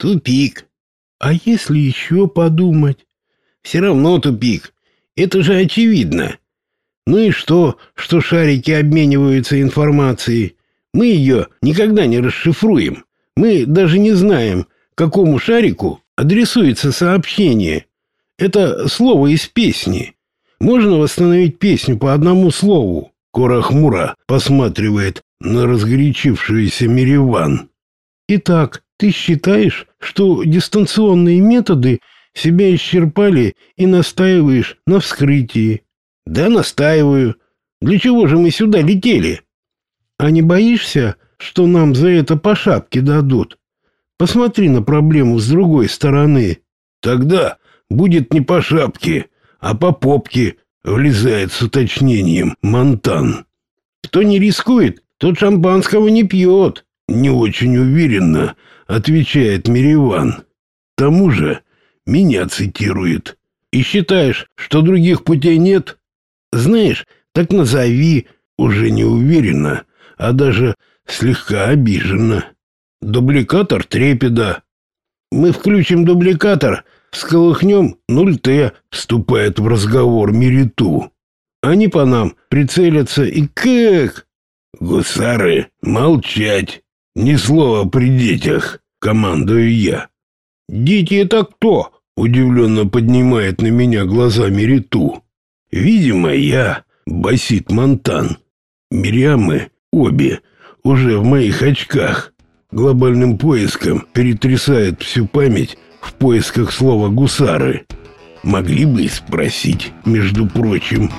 Тупик. А если еще подумать? Все равно тупик. Это же очевидно. Ну и что, что шарики обмениваются информацией? Мы ее никогда не расшифруем. Мы даже не знаем, какому шарику адресуется сообщение. Это слово из песни. Можно восстановить песню по одному слову? Кора хмуро посматривает на разгорячившийся Мириван. Итак, ты считаешь, что дистанционные методы себя исчерпали и настаиваешь на вскрытии? Да, настаиваю. Для чего же мы сюда летели? А не боишься, что нам за это по шапке дадут? Посмотри на проблему с другой стороны. Тогда будет не по шапке, а по попке, влезает с уточнением Монтан. Кто не рискует, тот шампанского не пьет. Не очень уверенно, отвечает Мириван. К тому же меня цитирует. И считаешь, что других путей нет? Знаешь, так назови, уже не уверенно, а даже слегка обиженно. Дубликатор трепеда. Мы включим дубликатор, всколыхнем 0Т, вступает в разговор Мериту. Они по нам прицелятся и как? Гусары, молчать. Ни слова при детях, командую я. Дети это кто? Удивленно поднимает на меня глаза Мериту. Видимо, я, басит Монтан. Мириамы обе уже в моих очках. Глобальным поиском перетрясает всю память в поисках слова «гусары». Могли бы спросить, между прочим...